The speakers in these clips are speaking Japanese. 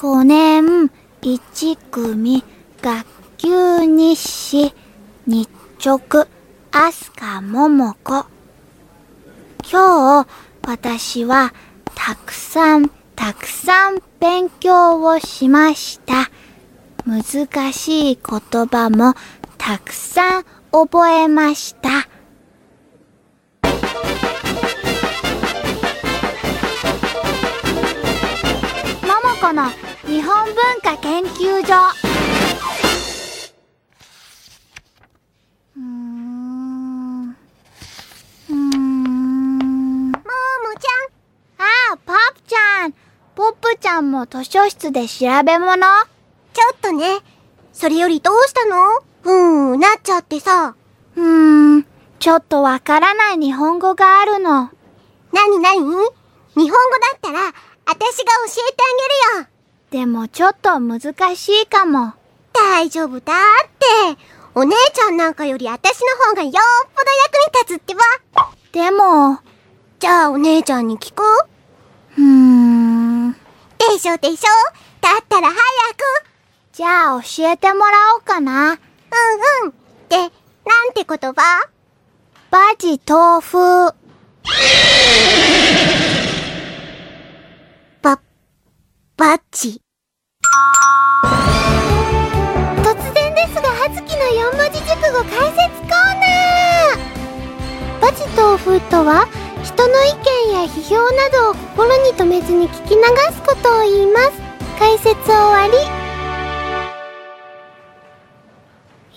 5年1組学級日誌日直飛鳥桃子今日私はたくさんたくさん勉強をしました。難しい言葉もたくさん覚えました。桃子の日本文化研究所うーんんももちああ、ポップちゃん。ポップちゃんも図書室で調べ物ゃん、ちょっとね。それよりどうしたの？うーん、なっちゃってさ。うーん、ちょっとわからない日本語があるの。なになに？日本語だったら、あたしが教えてあげるよ。でもちょっと難しいかも。大丈夫だって。お姉ちゃんなんかよりあたしの方がよっぽど役に立つってば。でも、じゃあお姉ちゃんに聞こううーん。でしょでしょだったら早く。じゃあ教えてもらおうかな。うんうん。で、なんて言葉？バジ豆腐。ば、バッチ。突然ですが、はずきの四文字熟語解説コーナーバジ豆腐とは、人の意見や批評などを心に留めずに聞き流すことを言います。解説終わり。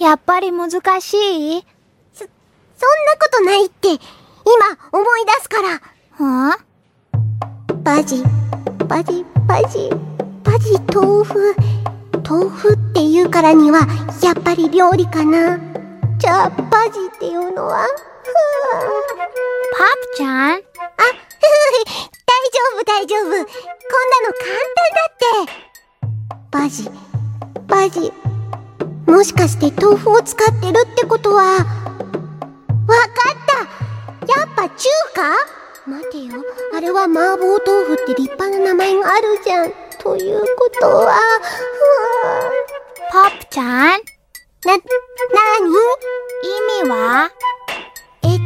やっぱり難しい？そんなことないって、今思い出すから。はバジ、バジ、バジ、豆腐。豆腐って言うからには、やっぱり料理かな。じゃあ、バジっていうのは？ふパプちゃん？あ、大丈夫大丈夫。こんなの簡単だって。バジ、バジ。もしかして豆腐を使ってるってことは、わかったやっぱ中華？待てよ。あれは麻婆豆腐って立派な名前があるじゃん。ということは、パプちゃん？な、なに？意味は？えっ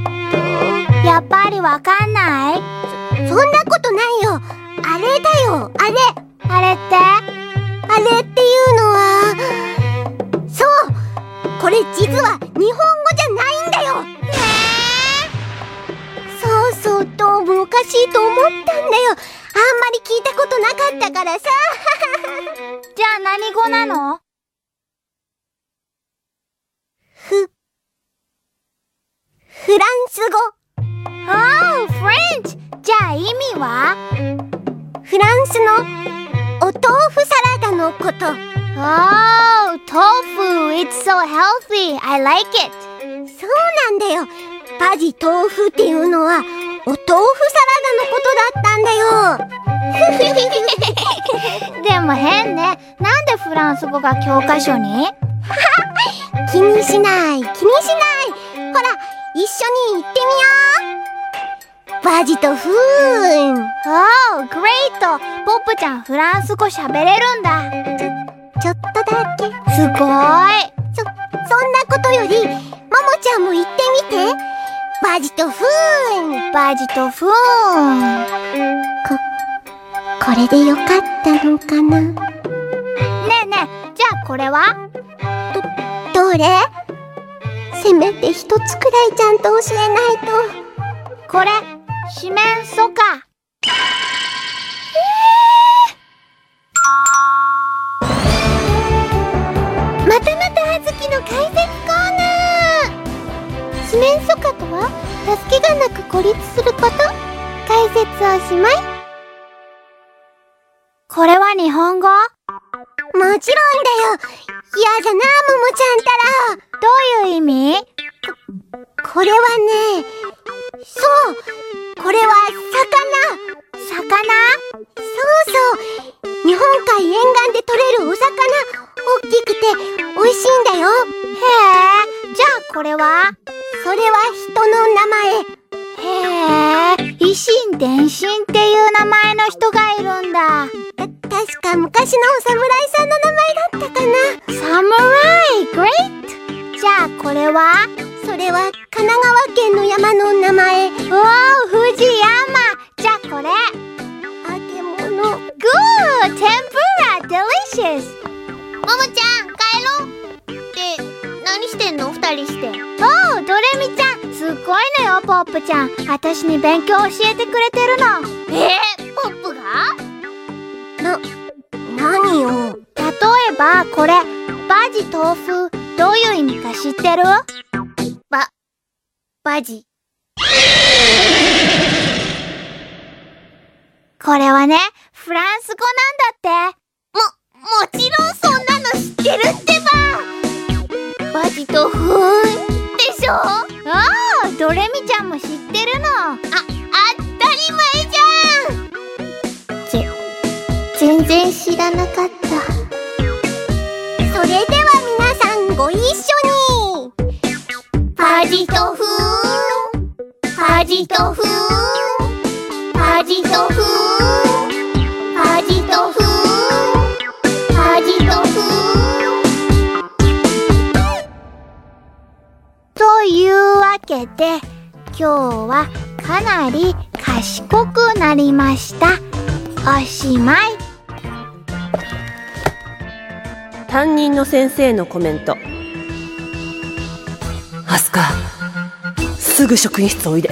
やっぱりわかんない？と、そんなことないよ。あれだよ、あれ。あれって？あれっていうのは、そう。これ実は日本しいと思ったんだよ。あんまり聞いたことなかったからさ。じゃあ何語なの？ふ、フランス語。Oh, French! じゃあ意味は？フランスのお豆腐サラダのこと。Oh, tofu! It's so healthy! I like it! そうなんだよ。バジ豆腐っていうのは、お豆腐サラダのことだったんだよ。でも変ね。なんでフランス語が教科書に？気にしない、気にしない。ほら、一緒に行ってみよう。バジとフーン。Oh, great! ポップちゃんフランス語喋れるんだ。ちょっとだけ。すごいそ、そんなことより、ももちゃんも言ってみて。バジとフーン。バジとフーン。こ、これでよかったのかな？ねえねえ、じゃあこれは？どれ？せめて一つくらいちゃんと教えないと。これ、四面楚歌。説おしまい。これは日本語？もちろんだよ。嫌じゃなももちゃんたら。どういう意味？これはねそう。これは魚。魚？そうそう。日本海沿岸で取れるお魚。大きくて美味しいんだよ。へえ、じゃあこれは？それは人の名前。へえ、維新伝心っていう名前の人がいるんだ。た、確確か昔のお侍さんの名前だったかな。サムライ？Great! じゃあこれは？それは神奈川県の山の名前。おー、富士山じゃあこれ揚げ物。Good! 天ぷら Delicious! ももちゃん帰ろうって何してんの？二人しておー、ドレミちゃんすっごいのよ、ポップちゃん。私に勉強教えてくれてるの。えー、ポップが？な、何よ？例えばこれバジ豆腐どういう意味か知ってる？バジ。これはねフランス語なんだって。も、もちろんそんなの知ってるってば。バジとふーんでしょ？あ、ああドレミちゃんも知ってるの。当たり前じゃん。全然知らなかった。それでは皆さんご一緒に。バジとふー。んバジとふー。んバジとふわけで今日はかなり賢くなりました。おしまい。担任の先生のコメント。アスカすぐ職員室おいで。